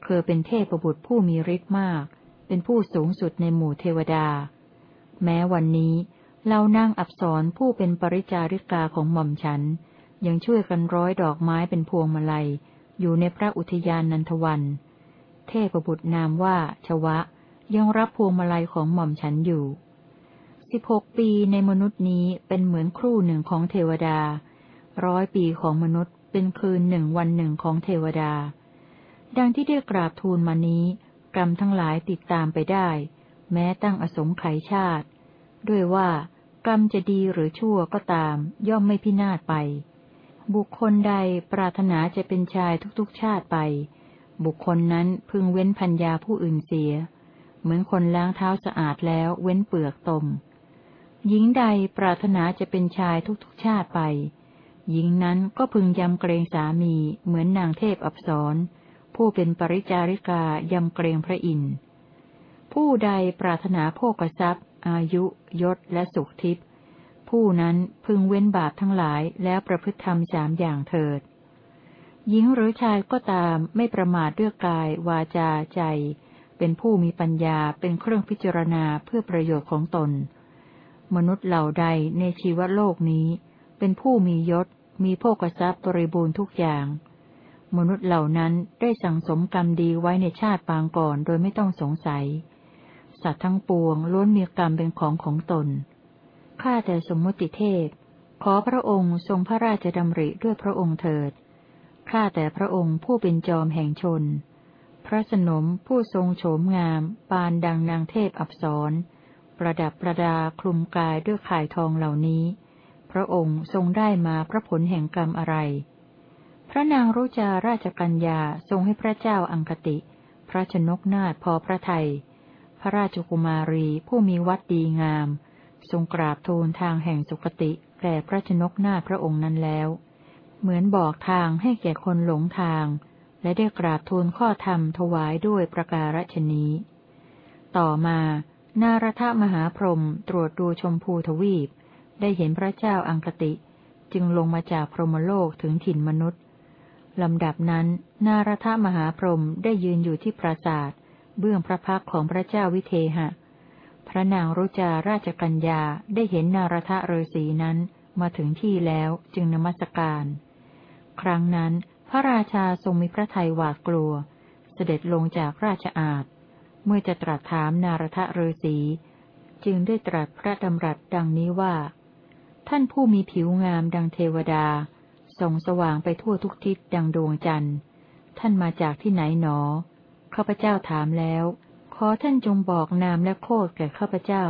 เคือเป็นเทพบุตรผู้มีฤทธิ์มาก เป็นผู้สูงสุดในหมู่เทวดา แม้วันนี้เรานั่งอับสรผู้เป็นปริจาริกาของหม่อมฉัน ยังช่วยกันร้อยดอกไม้เป็นพวงมาลัย อยู่ในพระอุทยานนันทวัน เทพบุตรนามว่าชวะ ยังรับพวงมาลัยของหม่อมฉันอยู่สิบหกปีในมนุษย์นี้เป็นเหมือนครู่หนึ่งของเทวดา ร้อยปีของมนุษย์ เป็นคืนหนึ่งวันหนึ่งของเทวดา ดังที่ได้กราบทูลมานี้ กรรมทั้งหลายติดตามไปได้ แม้ตั้งอสงไขยชาติ ด้วยว่ากรรมจะดีหรือชั่วก็ตาม ย่อมไม่พินาศไป บุคคลใดปรารถนาจะเป็นชายทุกๆชาติไป บุคคลนั้นพึงเว้นพัญญาผู้อื่นเสีย เหมือนคนล้างเท้าสะอาดแล้วเว้นเปลือกตมหญิงใดปรารถนาจะเป็นชายทุกๆชาติไป หญิงนั้นก็พึงยำเกรงสามีเหมือนนางเทพอับสรผู้เป็นปริจาริกายำเกรงพระอินทร์ ผู้ใดปรารถนาโภกทรัพย์ อายุยศและสุขทิพย์ผู้นั้นพึงเว้นบาปทั้งหลายแล้วประพฤติธรรมสามอย่างเถิด หญิงหรือชายก็ตามไม่ประมาทด้วยกาย วาจาใจ เป็นผู้มีปัญญาเป็นเครื่องพิจารณาเพื่อประโยชน์ของตน มนุษย์เหล่าใดในชีวโลกนี้ เป็นผู้มียศ มีโภกทรัพย์บริบูรณ์ทุกอย่าง มนุษย์เหล่านั้นได้สั่งสมกรรมดีไว้ในชาติปางก่อนโดยไม่ต้องสงสัย สัตว์ทั้งปวงล้วนมีกรรมเป็นของของตน ข้าแต่สมมติเทพ ขอพระองค์ทรงพระราชดำริด้วยพระองค์เถิด ข้าแต่พระองค์ผู้เป็นจอมแห่งชน พระสนมผู้ทรงโฉมงาม ปานดังนางเทพอับสรประดับประดาคลุมกายด้วยข่ายทองเหล่านี้ พระองค์ทรงได้มาพระผลแห่งกรรมอะไร พระนางรุจาราชกัญญาทรงให้พระเจ้าอังคติ พระชนกนาถพอพระไทย พระราชกุมารีผู้มีวัดดีงาม ทรงกราบทูลทางแห่งสุคติแก่พระชนกนาถพระองค์นั้นแล้ว เหมือนบอกทางให้แก่คนหลงทาง และได้กราบทูลข้อธรรมถวายด้วยประการฉนี้ ต่อมา นารทมหาพรหมตรวจดูชมพูทวีป ได้เห็นพระเจ้าอังคติ จึงลงมาจากพรหมโลกถึงถิ่นมนุษย์ลำดับนั้น นารทมหาพรหมได้ยืนอยู่ที่ปราสาทเบื้องพระพักของพระเจ้าวิเทหะ พระนางรุจาราชกัญญาได้เห็นนารทะเรศีนั้นมาถึงที่แล้วจึงนมัสการ ครั้งนั้นพระราชาทรงมีพระทัยหวาดกลัว เสด็จลงจากราชอาณเมื่อจะตรัสถามนารทะเรศีจึงได้ตรัสพระดำรัสดังนี้ว่า ท่านผู้มีผิวงามดังเทวดา ส่องสว่างไปทั่วทุกทิศดังดวงจันทร์ ท่านมาจากที่ไหนหนอ ข้าพเจ้าถามแล้ว ขอท่านจงบอกนามและโคดแก่ข้าพเจ้า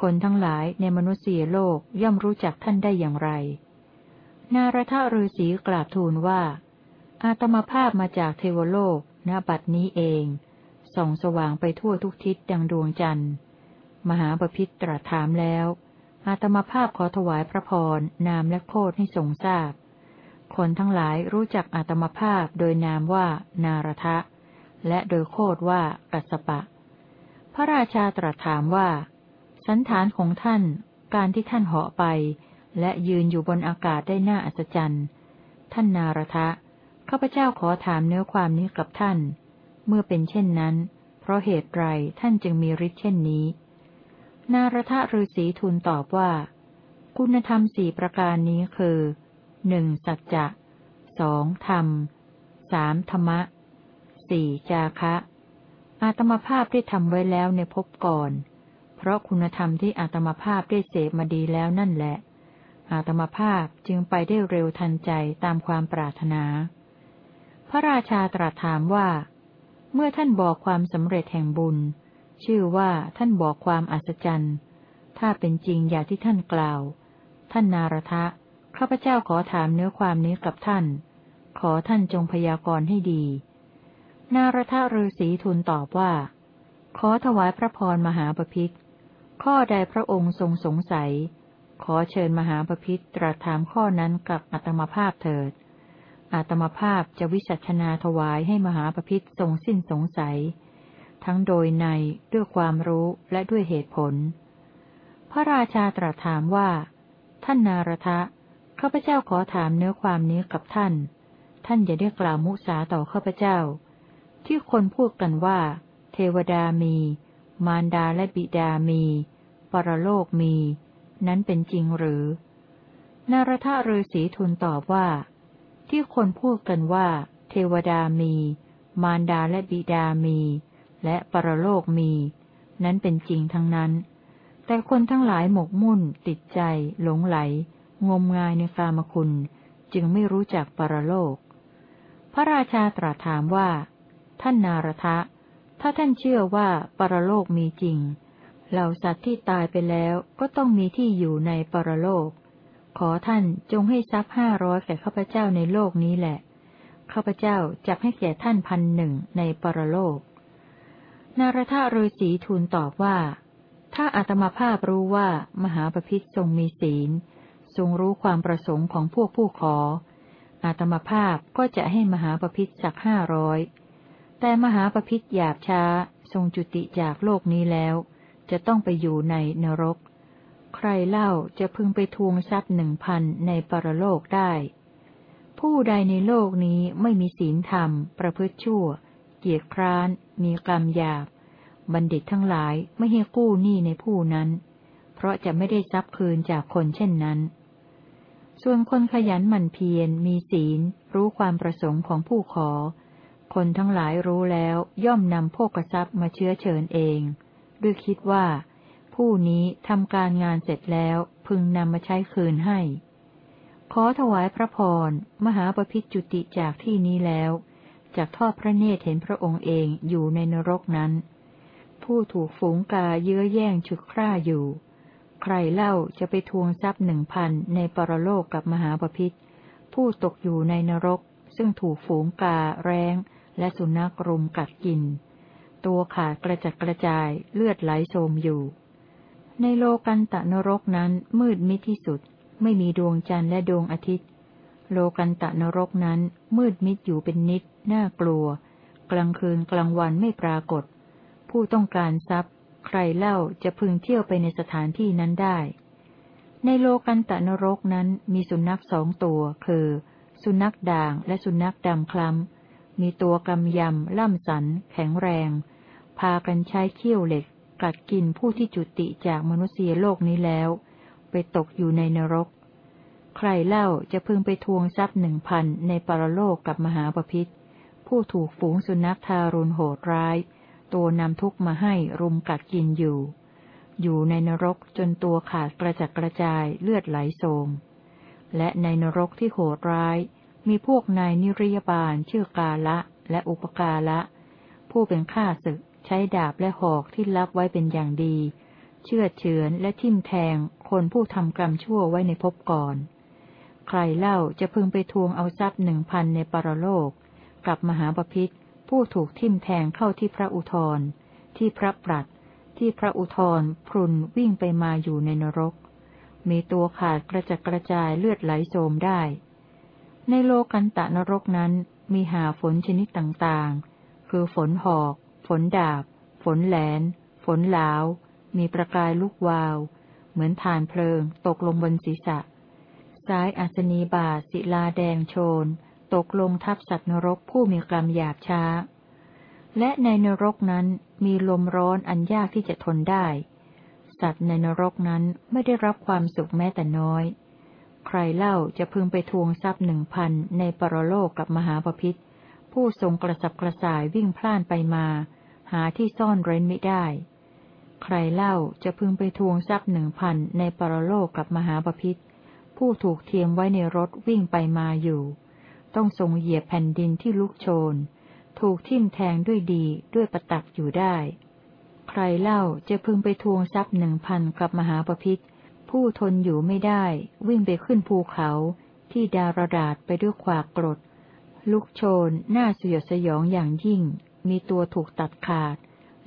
คนทั้งหลายในมนุษยโลกย่อมรู้จักท่านได้อย่างไร นารทะฤาษีกราบทูลว่า อาตมาภาพมาจากเทวโลกณบัดนี้เอง ส่องสว่างไปทั่วทุกทิศดังดวงจันทร์ มหาปพิตรถามแล้ว อาตมาภาพขอถวายพระพร นามและโคดให้ทรงทราบ คนทั้งหลายรู้จักอาตมาภาพโดยนามว่า นารทะ และโดยโคดว่ากัสปะ พระราชาตรัสถามว่า สันฐานของท่าน การที่ท่านเหาะไป และยืนอยู่บนอากาศได้น่าอัศจรรย์ ท่านนารทะ ข้าพเจ้าขอถามเนื้อความนี้กับท่าน เมื่อเป็นเช่นนั้น เพราะเหตุไรท่านจึงมีฤทธิ์เช่นนี้ นารทะฤาษีทูลตอบว่า คุณธรรมสี่ประการนี้คือหนึ่งสัจจะสองธรรมสามธรรมะสี่จาคะ อาตมาภาพได้ทำไว้แล้วในภพก่อน เพราะคุณธรรมที่อาตมาภาพได้เสพมาดีแล้วนั่นแหละ อาตมาภาพจึงไปได้เร็วทันใจตามความปรารถนา พระราชาตรัสถามว่า เมื่อท่านบอกความสำเร็จแห่งบุญ ชื่อว่าท่านบอกความอัศจรรย์ ถ้าเป็นจริงอย่างที่ท่านกล่าว ท่านนารทะ ข้าพเจ้าขอถามเนื้อความนี้กับท่าน ขอท่านจงพยากรณ์ให้ดี นารทะฤาษีทูลตอบว่า ขอถวายพระพรมหาปพิธข้อใดพระองค์ทรงสงสัย ขอเชิญมหาปพิธตรัสถามข้อนั้นกับอัตมภาพเถิดอัตมภาพจะวิสัชนาถวายให้มหาปพิธทรงสิ้นสงสัย ทั้งโดยในด้วยความรู้และด้วยเหตุผล พระราชาตรัสถามว่า ท่านนารทะข้าพเจ้าขอถามเนื้อความนี้กับท่าน ท่านอย่าได้กล่าวมุสาต่อข้าพเจ้า ที่คนพูดกันว่า เทวดามี มารดาและบิดามี ปรโลกมี นั้นเป็นจริงหรือ นารทะฤาษีทูลตอบว่า ที่คนพูดกันว่า เทวดามี มารดาและบิดามี และปรโลกมี นั้นเป็นจริงทั้งนั้น แต่คนทั้งหลายหมกมุ่น ติดใจ หลงไหล งมงายในกามคุณ จึงไม่รู้จักปรโลก พระราชาตรัสถามว่า ท่านนารทะ ถ้าท่านเชื่อว่าปรโลกมีจริง เหล่าสัตว์ที่ตายไปแล้วก็ต้องมีที่อยู่ในปรโลก ขอท่านจงให้ทรัพย์ห้าร้อยแก่ข้าพเจ้าในโลกนี้แหละข้าพเจ้าจะให้แก่ท่านพันหนึ่งในปรโลก นารทะฤาษีทูลตอบว่า ถ้าอาตมาภาพรู้ว่า มหาปพิธทรงมีศีล ทรงรู้ความประสงค์ของพวกผู้ขอ อาตมาภาพก็จะให้มหาปพิธสักห้าร้อยแต่มหาปพิธหยาบช้า ทรงจุติจากโลกนี้แล้ว จะต้องไปอยู่ในนรก ใครเล่าจะพึงไปทวงทรัพย์หนึ่งพันในปรโลกได้ ผู้ใดในโลกนี้ไม่มีศีลธรรม ประพฤติชั่ว เกียรคร้าน มีกรรมหยาบ บัณฑิตทั้งหลายไม่ให้กู้หนี้ในผู้นั้น เพราะจะไม่ได้ทรัพย์คืนจากคนเช่นนั้น ส่วนคนขยันหมั่นเพียรมีศีล รู้ความประสงค์ของผู้ขอ คนทั้งหลายรู้แล้วย่อมนำโภกทรัพย์มาเชื้อเชิญเอง ด้วยคิดว่า ผู้นี้ทำการงานเสร็จแล้วพึงนำมาใช้คืนให้ขอถวายพระพร มหาปพิจุติจากที่นี้แล้ว จากทอดพระเนตรเห็นพระองค์เองอยู่ในนรกนั้น ผู้ถูกฝูงกาเยื้อแย่งฉุดคร่าอยู่ ใครเล่าจะไปทวงทรัพย์หนึ่งพันในปรโลกกับมหาปพิธผู้ตกอยู่ในนรก ซึ่งถูกฝูงกาแร้ง และสุนัขรุมกัดกิน ตัวขาดกระจัดกระจายเลือดไหลโสมอยู่ ในโลกันตะนรกนั้นมืดมิดที่สุด ไม่มีดวงจันทร์และดวงอาทิตย์ โลกันตะนรกนั้น มืดมิดอยู่เป็นนิด น่ากลัว กลางคืนกลางวันไม่ปรากฏ ผู้ต้องการทรัพย์ ใครเล่าจะพึงเที่ยวไปในสถานที่นั้นได้ ในโลกันตะนรกนั้นมีสุนัขสองตัว คือ สุนัขด่างและสุนัขดำคล้ำ มีตัวกำยำ ล่ำสัน แข็งแรง พากันใช้เขี้ยวเหล็ก กัดกินผู้ที่จุติจากมนุษยโลกนี้แล้ว ไปตกอยู่ในนรก ใครเล่าจะพึงไปทวงทรัพย์หนึ่งพันในปรโลกกับมหาปพิธผู้ถูกฝูงสุนัขทารุณโหดร้าย ตัวนำทุกมาให้รุมกัดกินอยู่ อยู่ในนรกจนตัวขาดกระจัดกระจายเลือดไหลโสม และในนรกที่โหดร้าย มีพวกนายนิริยบาลชื่อกาละและอุปกาละ ผู้เป็นข้าศึกใช้ดาบและหอกที่รับไว้เป็นอย่างดี เชื่อเฉือนและทิ่มแทงคนผู้ทำกรรมชั่วไว้ในภพก่อน ใครเล่าจะพึงไปทวงเอาทรัพย์หนึ่งพันในปรโลก กับมหาปพิธผู้ถูกทิ่มแทงเข้าที่พระอุทรที่พระปรัดที่พระอุทรพรุนวิ่งไปมาอยู่ในนรก มีตัวขาดกระจัดกระจายเลือดไหลโสมได้ ในโลกันตะนรกนั้นมีหาฝนชนิดต่างๆ คือฝนหอก ฝนดาบ ฝนแหลน ฝนหลาว มีประกายลุกวาว เหมือนฐานเพลิงตกลงบนศีรษะ สายอัศนีบาศิลาแดงโชน ตกลงทับสัตว์นรกผู้มีกรรมหยาบช้า และในนรกนั้นมีลมร้อนอันยากที่จะทนได้ สัตว์ในนรกนั้นไม่ได้รับความสุขแม้แต่น้อย ใครเล่าจะพึงไปทวงทรัพย์หนึ่งพันในปรโลกกับมหาปพิธผู้ทรงกระสับกระส่ายวิ่งพล่านไปมา หาที่ซ่อนเร้นไม่ได้ ใครเล่าจะพึงไปทวงทรัพย์หนึ่งพันในปรโลกกับมหาปพิธ ผู้ถูกเทียมไว้ในรถวิ่งไปมาอยู่ ต้องทรงเหยียบแผ่นดินที่ลุกโชน ถูกทิ่มแทงด้วยดีด้วยประตักอยู่ได้ ใครเล่าจะพึงไปทวงทรัพย์หนึ่งพันกับมหาปพิธผู้ทนอยู่ไม่ได้ วิ่งไปขึ้นภูเขาที่ดารดาษไปด้วยขวากกรด ลุกโชนหน้าสยดสยองอย่างยิ่ง มีตัวถูกตัดขาด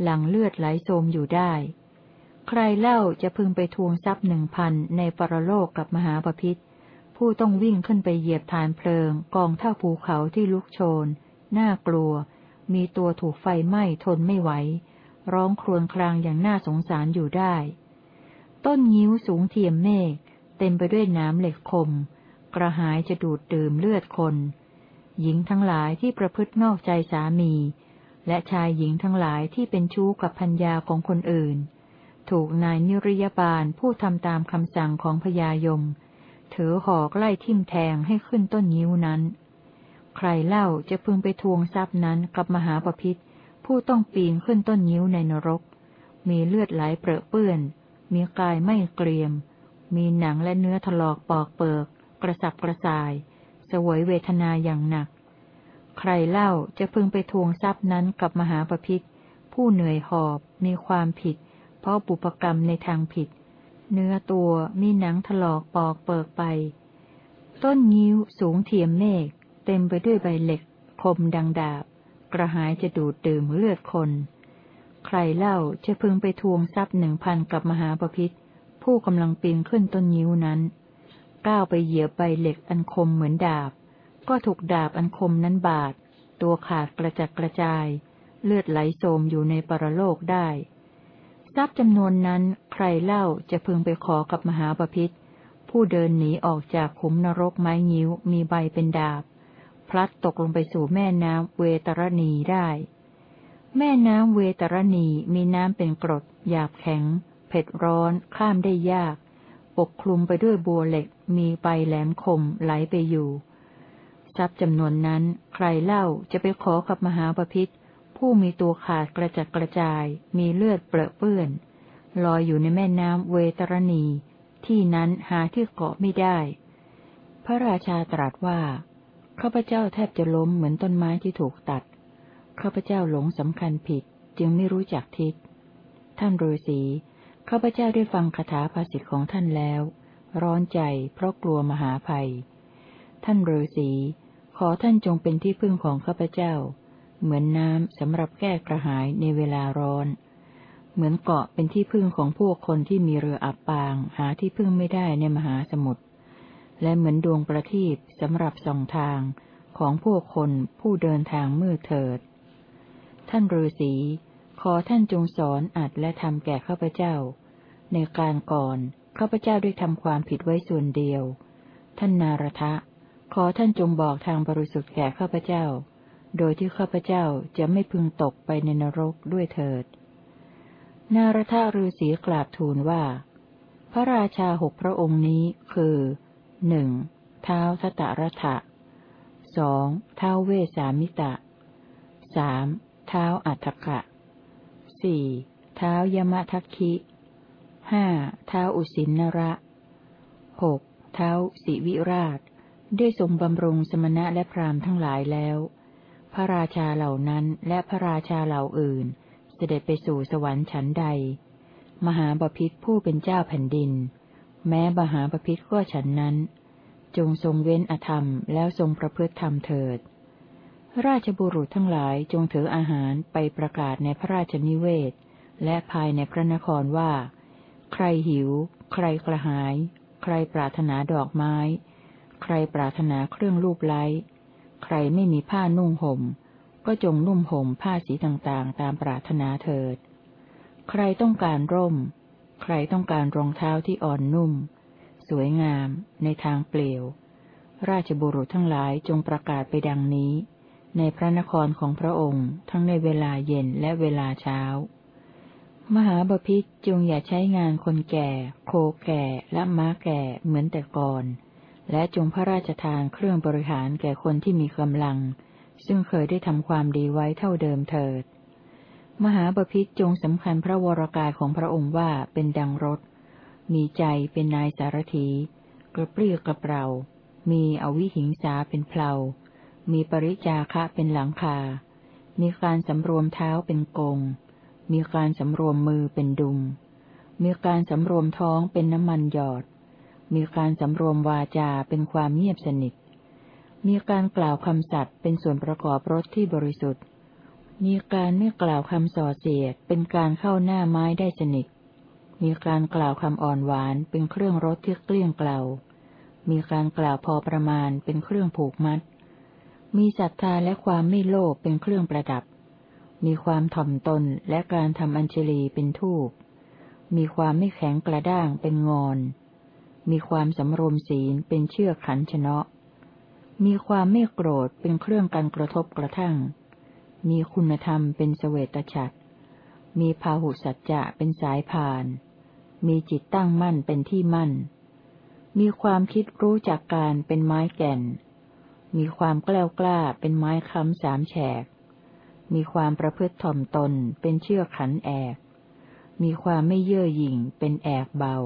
หลังเลือดไหลโสมอยู่ได้ ใครเล่าจะพึงไปทวงทรัพย์หนึ่งพันในปรโลกกับมหาปพิธผู้ต้องวิ่งขึ้นไปเหยียบฐานเพลิง กองเท่าภูเขาที่ลุกโชน น่ากลัว มีตัวถูกไฟไหม้ทนไม่ไหว ร้องครวญครางอย่างน่าสงสารอยู่ได้ ต้นงิ้วสูงเทียมเมฆเต็มไปด้วยน้ำเหล็กคม กระหายจะดูดดื่มเลือดคน หญิงทั้งหลายที่ประพฤตินอกใจสามี และชายหญิงทั้งหลายที่เป็นชู้กับพัญญาของคนอื่น ถูกนายนิริยบาลผู้ทำตามคำสั่งของพญายม ถือหอกไล่ทิ่มแทงให้ขึ้นต้นยิ้วนั้น ใครเล่าจะพึงไปทวงทรัพย์นั้นกับมหาปพิธผู้ต้องปีนขึ้นต้นยิ้วในนรก มีเลือดไหลเปรอะเปื้อน มีกายไม่เกรียม มีหนังและเนื้อถลอกปอกเปิก กระสับกระส่าย สวยเวทนาอย่างหนัก ใครเล่าจะพึงไปทวงทรัพย์นั้นกับมหาปพิธผู้เหนื่อยหอบ มีความผิด เพราะบุปกรรมในทางผิด เนื้อตัวมีหนังถลอกปอกเปิกไป ต้นงิ้วสูงเทียมเมฆเต็มไปด้วยใบเหล็ก คมดังดาบ กระหายจะดูดดื่มเลือดคน ใครเล่าจะพึงไปทวงทรัพย์หนึ่งพันกับมหาปพิธผู้กำลังปีนขึ้นต้นงิ้วนั้น ก้าวไปเหยียบใบเหล็กอันคมเหมือนดาบ ก็ถูกดาบอันคมนั้นบาด ตัวขาดกระจัดกระจาย เลือดไหลโสมอยู่ในปรโลกได้ ทรัพย์จำนวนนั้นใครเล่าจะพึงไปขอกับมหาปพิธผู้เดินหนีออกจากขุมนรกไม้งิ้วมีใบเป็นดาบ พลัดตกลงไปสู่แม่น้ำเวตรณีได้ แม่น้ำเวตรณีมีน้ำเป็นกรด หยาบแข็ง เผ็ดร้อน ข้ามได้ยาก ปกคลุมไปด้วยบัวเหล็ก มีใบแหลมคมไหลไปอยู่ ทรัพย์จำนวนนั้นใครเล่าจะไปขอกับมหาปพิธ ผู้มีตัวขาดกระจัดกระจาย มีเลือดเปรอะเปื้อน ลอยอยู่ในแม่น้ำเวตรณี ที่นั้นหาที่เกาะไม่ได้ พระราชาตรัสว่าข้าพเจ้าแทบจะล้มเหมือนต้นไม้ที่ถูกตัดข้าพเจ้าหลงสำคัญผิด จึงไม่รู้จักทิศ ท่านฤาษีข้าพเจ้าได้ฟังคาถาภาษิตของท่านแล้ว ร้อนใจเพราะกลัวมหาภัย ท่านฤาษีขอท่านจงเป็นที่พึ่งของข้าพเจ้า เหมือนน้ำสำหรับแก้กระหายในเวลาร้อน เหมือนเกาะเป็นที่พึ่งของพวกคนที่มีเรืออับปาง หาที่พึ่งไม่ได้ในมหาสมุทร และเหมือนดวงประทีปสำหรับส่องทางของพวกคนผู้เดินทางมืดเถิด ท่านฤาษีขอท่านจงสอนอัดและทำแก่ข้าพเจ้า ในการก่อนข้าพเจ้าได้ทำความผิดไว้ส่วนเดียว ท่านนารทะ ขอท่านจงบอกทางบริสุทธิ์แก่ข้าพเจ้า โดยที่ข้าพเจ้าจะไม่พึงตกไปในนรกด้วยเถิด นารทะฤาษีกราบทูลว่า พระราชาหกพระองค์นี้คือหนึ่งเท้าทตรถะสองเท้าเวสามิตะสามเท้าอัฏฐกะสี่เท้ายมทัคคิห้าเท้าอุสินนระหกเท้าสิวิราช ได้ทรงบำรุงสมณะและพราหมณ์ทั้งหลายแล้ว พระราชาเหล่านั้นและพระราชาเหล่าอื่น เสด็จไปสู่สวรรค์ชั้นใด มหาบพิษผู้เป็นเจ้าแผ่นดิน แม้มหาบพิษก็ฉันนั้น จงทรงเว้นอธรรมแล้วทรงประพฤติธรรมเถิด ราชบุรุษทั้งหลายจงถืออาหารไปประกาศในพระราชนิเวศ และภายในพระนครว่า ใครหิว ใครกระหาย ใครปรารถนาดอกไม้ ใครปรารถนาเครื่องลูบไล้ ใครไม่มีผ้านุ่งห่ม ก็จงนุ่มห่มผ้าสีต่างๆ ตามปรารถนาเถิด ใครต้องการร่ม ใครต้องการรองเท้าที่อ่อนนุ่ม สวยงาม ในทางเปลี่ยว ราชบุรุษทั้งหลายจงประกาศไปดังนี้ ในพระนครของพระองค์ทั้งในเวลาเย็นและเวลาเช้ามหาบพิษจงอย่าใช้งานคนแก่ โคแก่และม้าแก่เหมือนแต่ก่อน และจงพระราชทานเครื่องบริหารแก่คนที่มีกำลัง ซึ่งเคยได้ทำความดีไว้เท่าเดิมเถิด มหาบพิษจงสำคัญพระวรากายของพระองค์ว่าเป็นดังรถ มีใจเป็นนายสารถี กระเปรี้ยกระเปร่า มีอวิหิงสาเป็นเพลา มีปริจาคะเป็นหลังคา มีการสำรวมเท้าเป็นกง มีการสำรวมมือเป็นดุม มีการสำรวมท้องเป็นน้ำมันหยอด มีการสำรวมวาจาเป็นความเงียบสนิท มีการกล่าวคำสัตย์เป็นส่วนประกอบรสที่บริสุทธิ์ มีการไม่กล่าวคำส่อเสียดเป็นการเข้าหน้าไม้ได้สนิท มีการกล่าวคำอ่อนหวานเป็นเครื่องรสที่เกลี้ยงเกล่ามีการกล่าวพอประมาณเป็นเครื่องผูกมัด มีศรัทธาและความไม่โลภเป็นเครื่องประดับ มีความถ่อมตนและการทำอัญชลีเป็นทูป มีความไม่แข็งกระด้างเป็นงอน มีความสำรวมศีลเป็นเชือกขันชนะมีความไม่โกรธเป็นเครื่องกันกระทบกระทั่ง มีคุณธรรมเป็นเสวตฉัตรมีพาหุสัจจะเป็นสายผ่าน มีจิตตั้งมั่นเป็นที่มั่น มีความคิดรู้จักการเป็นไม้แก่น มีความกล้ากล้าเป็นไม้ค้ำสามแฉก มีความประพฤติถ่อมตนเป็นเชือกขันแอก มีความไม่เย่อหยิ่งเป็นแอกเบา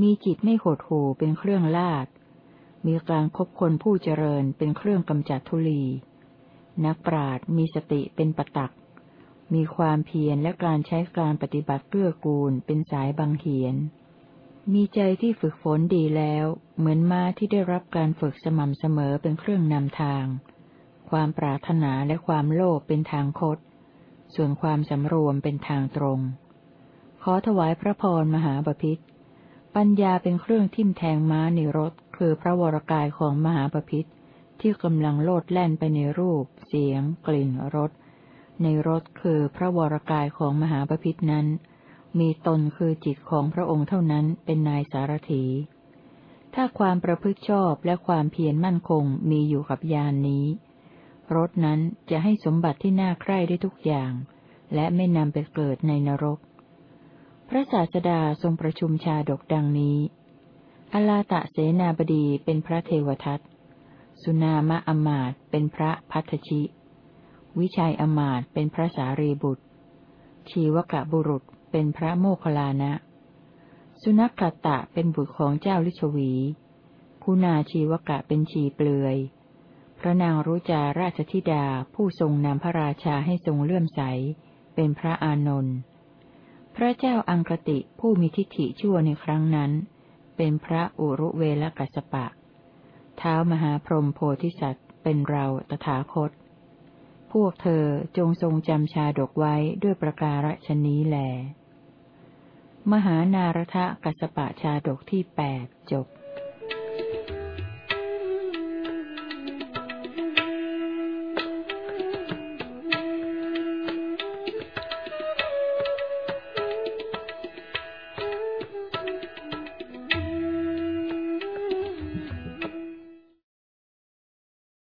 มีจิตไม่หดหูเป็นเครื่องลาด มีการคบคนผู้เจริญเป็นเครื่องกำจัดทุลี นักปราดมีสติเป็นปตัก มีความเพียรและการใช้การปฏิบัติเกื้อกูลเป็นสายบังเหียน มีใจที่ฝึกฝนดีแล้ว เหมือนม้าที่ได้รับการฝึกสม่ำเสมอเป็นเครื่องนำทาง ความปรารถนาและความโลภเป็นทางคด ส่วนความสำรวมเป็นทางตรง ขอถวายพระพรมหาบพิษ ปัญญาเป็นเครื่องทิ่มแทงม้าในรถ คือพระวรกายของมหาบพิษที่กำลังโลดแล่นไปในรูป เสียง กลิ่นรสในรถคือพระวรกายของมหาบพิษนั้น มีตนคือจิตของพระองค์เท่านั้นเป็นนายสารถี ถ้าความประพฤติชอบและความเพียรมั่นคงมีอยู่กับยานนี้รสนั้นจะให้สมบัติที่น่าใคร่ได้ทุกอย่าง และไม่นำไปเกิดในนรก ระศาสดาทรงประชุมชาดกดังนี้ อลาตะเสนาบดีเป็นพระเทวทัต สุนามะอมาตเป็นพระพัทชิ วิชัยอมาตเป็นพระสารีบุตร ชีวกะบุรุษเป็นพระโมคคัลลานะ สุนัขตะเป็นบุตรของเจ้าลิชวีคุณาชีวกะเป็นชีเปลือย พระนางรุจาราชธิดาผู้ทรงนำพระราชาให้ทรงเลื่อมใส เป็นพระอานนท์ พระเจ้าอังคติผู้มีทิฏฐิชั่วในครั้งนั้น เป็นพระอุรุเวลกัสปะ เท้ามหาพรหมโพธิสัตว์ เป็นเราตถาคต พวกเธอจงทรงจำชาดกไว้ด้วยประการฉนี้แล มหานารทะกัสปะชาดกที่แปดจบ